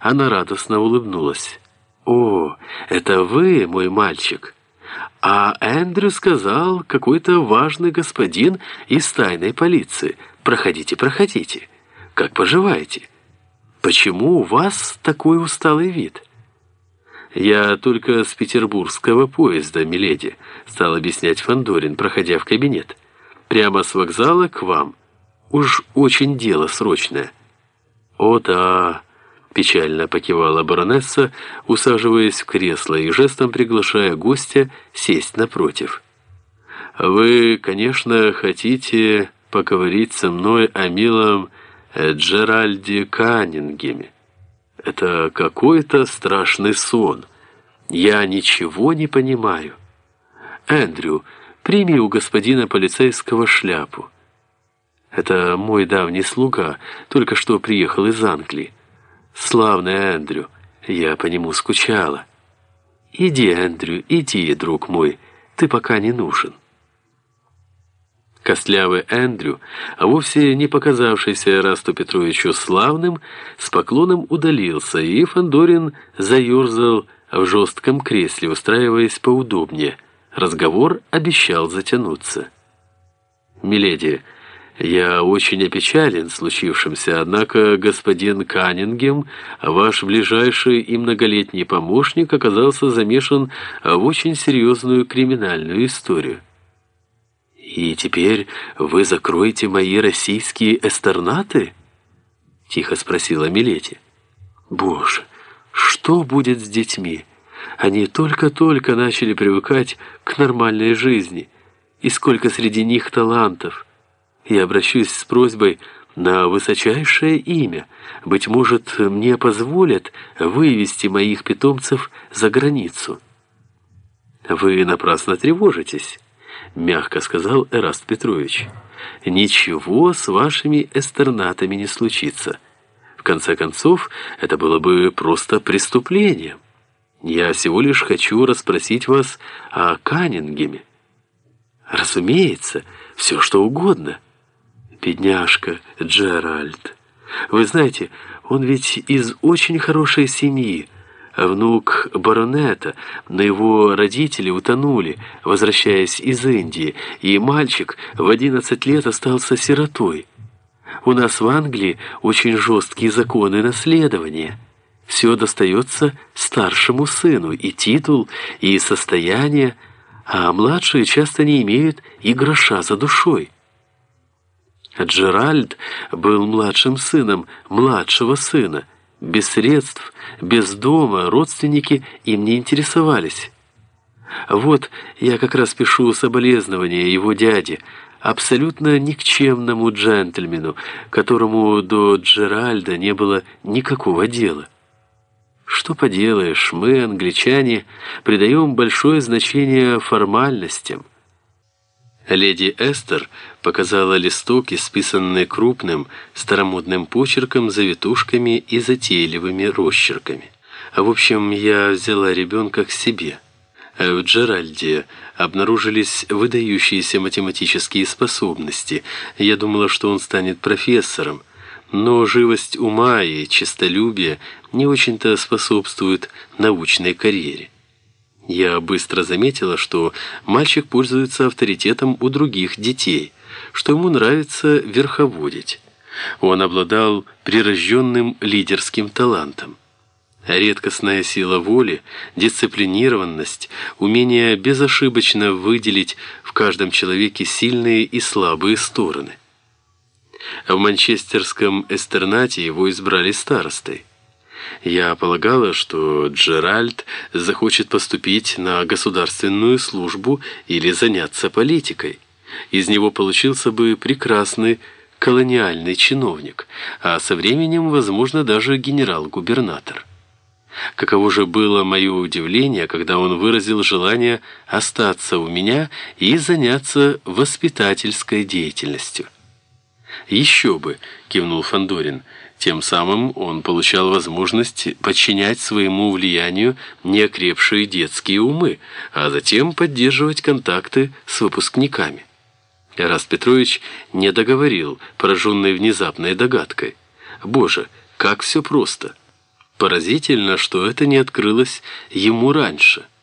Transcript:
Она радостно улыбнулась. «О, это вы, мой мальчик!» А Эндрю сказал, какой-то важный господин из тайной полиции. «Проходите, проходите. Как поживаете? Почему у вас такой усталый вид?» «Я только с петербургского поезда, миледи», — стал объяснять Фандорин, проходя в кабинет. «Прямо с вокзала к вам. Уж очень дело срочное». «О да», — печально покивала баронесса, усаживаясь в кресло и жестом приглашая гостя сесть напротив. «Вы, конечно, хотите поговорить со мной о милом Джеральде Каннингеме. Это какой-то страшный сон. Я ничего не понимаю. Эндрю, прими у господина полицейского шляпу. Это мой давний слуга, только что приехал из Англии. Славный Эндрю, я по нему скучала. Иди, Эндрю, иди, друг мой, ты пока не нужен. Костлявый Эндрю, а вовсе не показавшийся Расту Петровичу славным, с поклоном удалился, и Фандорин заерзал в жестком кресле, устраиваясь поудобнее. Разговор обещал затянуться. «Миледи, я очень опечален случившимся, однако господин Каннингем, ваш ближайший и многолетний помощник, оказался замешан в очень серьезную криминальную историю». «И теперь вы закроете мои российские эстернаты?» Тихо спросила Милети. «Боже, что будет с детьми? Они только-только начали привыкать к нормальной жизни. И сколько среди них талантов. Я обращусь с просьбой на высочайшее имя. Быть может, мне позволят вывести моих питомцев за границу». «Вы напрасно тревожитесь». — мягко сказал Эраст Петрович. «Ничего с вашими эстернатами не случится. В конце концов, это было бы просто преступлением. Я всего лишь хочу расспросить вас о Каннингеме. Разумеется, все что угодно. Бедняжка Джеральд. Вы знаете, он ведь из очень хорошей семьи, внук баронета, но его родители утонули, возвращаясь из Индии, и мальчик в 11 лет остался сиротой. У нас в Англии очень жесткие законы наследования. Все достается старшему сыну, и титул, и состояние, а младшие часто не имеют и гроша за душой. Джеральд был младшим сыном младшего сына, без средств, без дома, родственники им не интересовались. Вот я как раз пишу соболезнования его дяде, абсолютно никчемному джентльмену, которому до Джеральда не было никакого дела. Что поделаешь, мы, англичане, придаем большое значение формальностям, Леди Эстер показала листок, исписанный крупным, старомодным почерком, завитушками и затейливыми росчерками. В общем, я взяла ребенка к себе. В Джеральде обнаружились выдающиеся математические способности. Я думала, что он станет профессором, но живость ума и честолюбие не очень-то способствуют научной карьере. Я быстро заметила, что мальчик пользуется авторитетом у других детей, что ему нравится верховодить. Он обладал прирожденным лидерским талантом. Редкостная сила воли, дисциплинированность, умение безошибочно выделить в каждом человеке сильные и слабые стороны. В манчестерском эстернате его избрали старостой. Я полагала, что Джеральд захочет поступить на государственную службу или заняться политикой. Из него получился бы прекрасный колониальный чиновник, а со временем, возможно, даже генерал-губернатор. Каково же было мое удивление, когда он выразил желание остаться у меня и заняться воспитательской деятельностью. «Еще бы», — кивнул Фандорин, — тем самым он получал возможность подчинять своему влиянию неокрепшие детские умы, а затем поддерживать контакты с выпускниками. Раст Петрович не договорил, пораженный внезапной догадкой. «Боже, как все просто!» Поразительно, что это не открылось ему раньше –